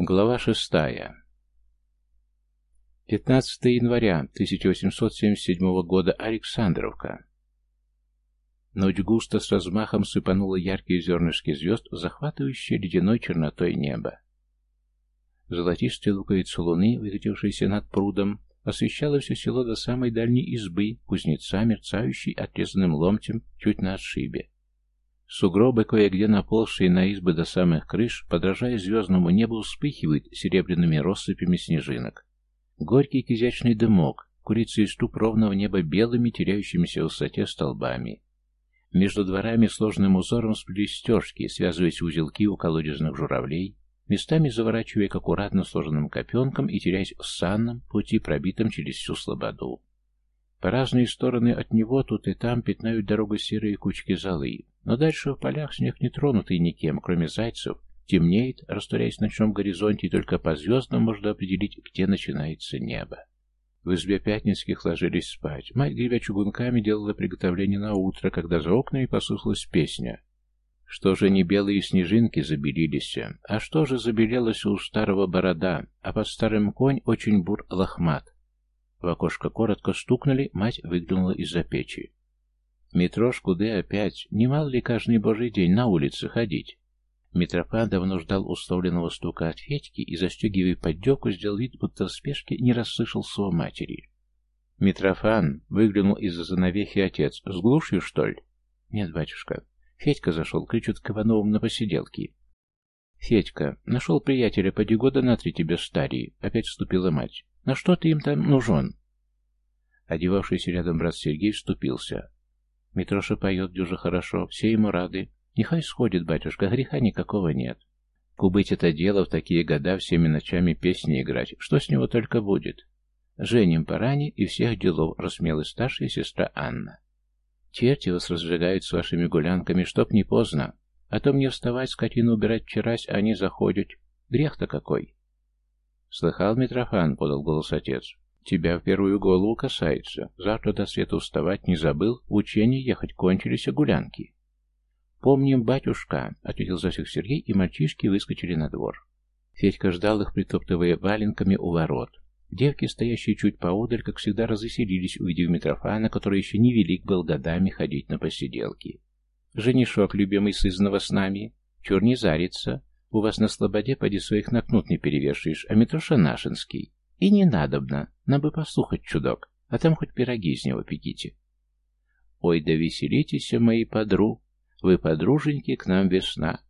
Глава шестая. 15 января 1877 года. Александровка. Ночь густо с размахом сыпанула яркие зернышки звезд, захватывающие ледяной чернотой небо. Золотистая луковица луны, выкатившаяся над прудом, освещала все село до самой дальней избы, кузнеца, мерцающей отрезанным ломтем чуть на отшибе. Сугробы, кое-где наползшие на избы до самых крыш, подражая звездному небу, вспыхивают серебряными россыпями снежинок. Горький кизячный дымок, курица из труб ровного неба белыми, теряющимися в высоте столбами. Между дворами сложным узором сплелись стежки, связываясь в узелки у колодезных журавлей, местами заворачивая к аккуратно сложенным копенкам и теряясь в санном пути, пробитом через всю слободу. По разные стороны от него тут и там пятнают дорогу серые кучки золы, но дальше в полях снег не тронутый никем, кроме зайцев, темнеет, растворяясь в ночном горизонте, и только по звездам можно определить, где начинается небо. В избе Пятницких ложились спать. Мать, гребя чугунками, делала приготовление на утро, когда за окнами послышалась песня. Что же не белые снежинки забелились, а что же забелелось у старого борода, а под старым конь очень бур лохмат. В окошко коротко стукнули, мать выглянула из-за печи. Митрош, куды опять? Немало ли каждый божий день на улице ходить? Митрофан давно ждал условленного стука от Федьки и, застегивая поддевку, сделал вид, будто в спешке не расслышал слова матери. Митрофан выглянул из-за занавехи отец. «С глушью, что ли?» «Нет, батюшка». Федька зашел, кричат к Ивановым на посиделке. «Федька, нашел приятеля, поди года на три тебе старий», — опять вступила мать. «На что ты им там нужен?» Одевавшийся рядом брат Сергей вступился. Митроша поет дюже хорошо, все ему рады. Нехай сходит, батюшка, греха никакого нет. Кубыть это дело в такие года всеми ночами песни играть, что с него только будет. Женим поране и всех делов, рассмела старшая сестра Анна. Черти вас разжигают с вашими гулянками, чтоб не поздно. А то мне вставать, скотину убирать вчерась, а они заходят. Грех-то какой. Слыхал, Митрофан, подал голос отец. Тебя в первую голову касается. Завтра до света вставать не забыл, в учение ехать кончились, а гулянки. «Помним, батюшка», — ответил за всех Сергей, и мальчишки выскочили на двор. Федька ждал их, притоптывая валенками у ворот. Девки, стоящие чуть поодаль, как всегда, развеселились, увидев Митрофана, который еще не велик был годами ходить на посиделки. «Женишок, любимый сызнова с нами, чур не зарится. У вас на слободе поди своих накнут не перевешаешь, а Митроша нашинский. И не надобно, нам бы послухать чудок, а там хоть пироги из него пеките. Ой, да веселитесь, мои подру, вы подруженьки, к нам весна.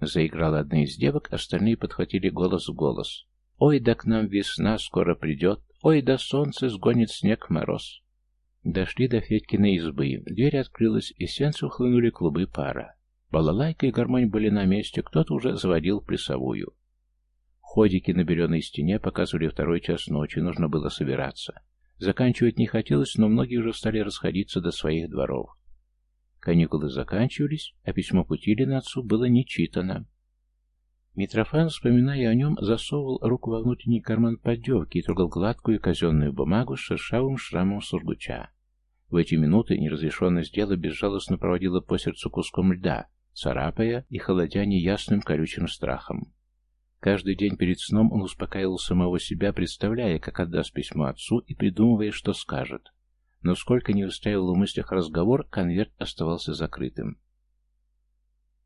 Заиграла одна из девок, остальные подхватили голос в голос. Ой, да к нам весна скоро придет, ой, да солнце сгонит снег мороз. Дошли до Федькиной избы, дверь открылась, и сенцу хлынули клубы пара. Балалайка и гармонь были на месте, кто-то уже заводил плясовую. Ходики на беленой стене показывали второй час ночи, нужно было собираться. Заканчивать не хотелось, но многие уже стали расходиться до своих дворов. Каникулы заканчивались, а письмо Путилина отцу было не читано. Митрофан, вспоминая о нем, засовывал руку во внутренний карман поддевки и трогал гладкую казенную бумагу с шершавым шрамом сургуча. В эти минуты неразрешенность дела безжалостно проводила по сердцу куском льда, царапая и холодя неясным колючим страхом. Каждый день перед сном он успокаивал самого себя, представляя, как отдаст письмо отцу и придумывая, что скажет. Но сколько не устраивал в мыслях разговор, конверт оставался закрытым.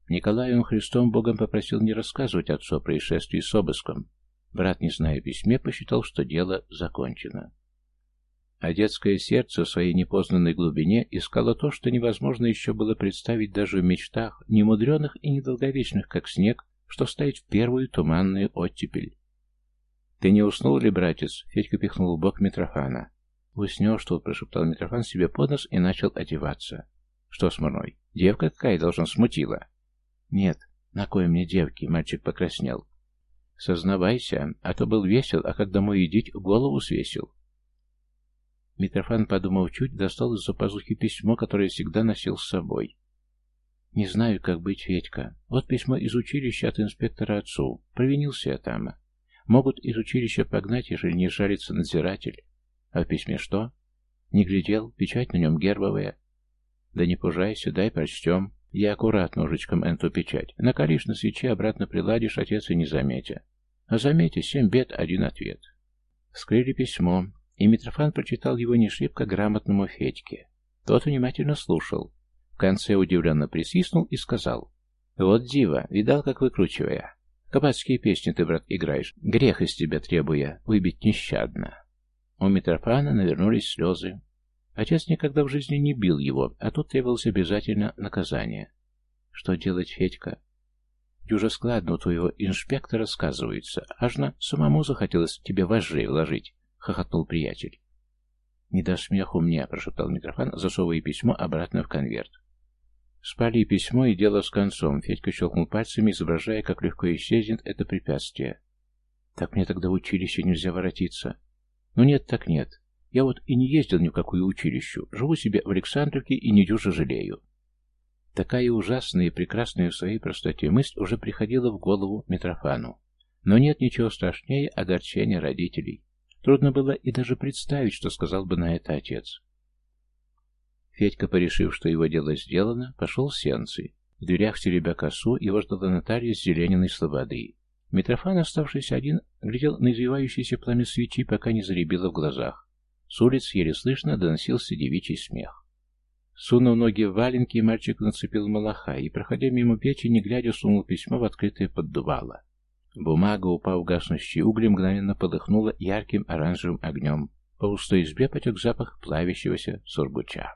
Николай он Христом Богом попросил не рассказывать отцу о происшествии с обыском. Брат, не зная письме, посчитал, что дело закончено. А детское сердце в своей непознанной глубине искало то, что невозможно еще было представить даже в мечтах, немудреных и недолговечных, как снег, что стоит в первую туманную оттепель. «Ты не уснул ли, братец?» — Федька пихнул в бок Митрофана. «Уснешь тут», — прошептал Митрофан себе под нос и начал одеваться. «Что с Мурной? Девка какая должна смутила?» «Нет, на кой мне девки?» — мальчик покраснел. «Сознавайся, а то был весел, а как домой идить, голову свесил». Митрофан, подумав чуть, достал из-за пазухи письмо, которое всегда носил с собой. Не знаю, как быть, Федька. Вот письмо из училища от инспектора отцу. Провинился я там. Могут из училища погнать, ежели не жалится надзиратель. А в письме что? Не глядел, печать на нем гербовая. Да не пужайся, дай прочтем. Я аккуратно ножичком эту печать. Накалишь на свече, обратно приладишь, отец и не заметя. А заметьте, семь бед, один ответ. Вскрыли письмо, и Митрофан прочитал его не шибко грамотному Федьке. Тот внимательно слушал. Конце удивленно присвистнул и сказал. «Вот дива, видал, как выкручивая. Кабацкие песни ты, брат, играешь, грех из тебя требуя, выбить нещадно». У Митрофана навернулись слезы. Отец никогда в жизни не бил его, а тут требовалось обязательно наказание. Что делать, Федька? Дюжа складно у твоего инспектора сказывается. Аж на самому захотелось тебе вожжей вложить, — хохотнул приятель. «Не до смеху мне», — прошептал Митрофан, засовывая письмо обратно в конверт. Спали письмо, и дело с концом. Федька щелкнул пальцами, изображая, как легко исчезнет это препятствие. «Так мне тогда в училище нельзя воротиться». «Ну нет, так нет. Я вот и не ездил ни в какую училищу. Живу себе в Александровке и не дюже жалею». Такая ужасная и прекрасная в своей простоте мысль уже приходила в голову Митрофану. Но нет ничего страшнее огорчения родителей. Трудно было и даже представить, что сказал бы на это отец. Федька, порешив, что его дело сделано, пошел в сенцы. В дверях теребя косу его ждала Наталья с зелениной слободы. Митрофан, оставшийся один, глядел на извивающиеся пламя свечи, пока не заребило в глазах. С улиц еле слышно доносился девичий смех. Сунув ноги в валенки, мальчик нацепил малаха и, проходя мимо печи, не глядя, сунул письмо в открытое поддувало. Бумага, упав гаснущие угли, мгновенно полыхнула ярким оранжевым огнем. По пустой избе потек запах плавящегося сургуча.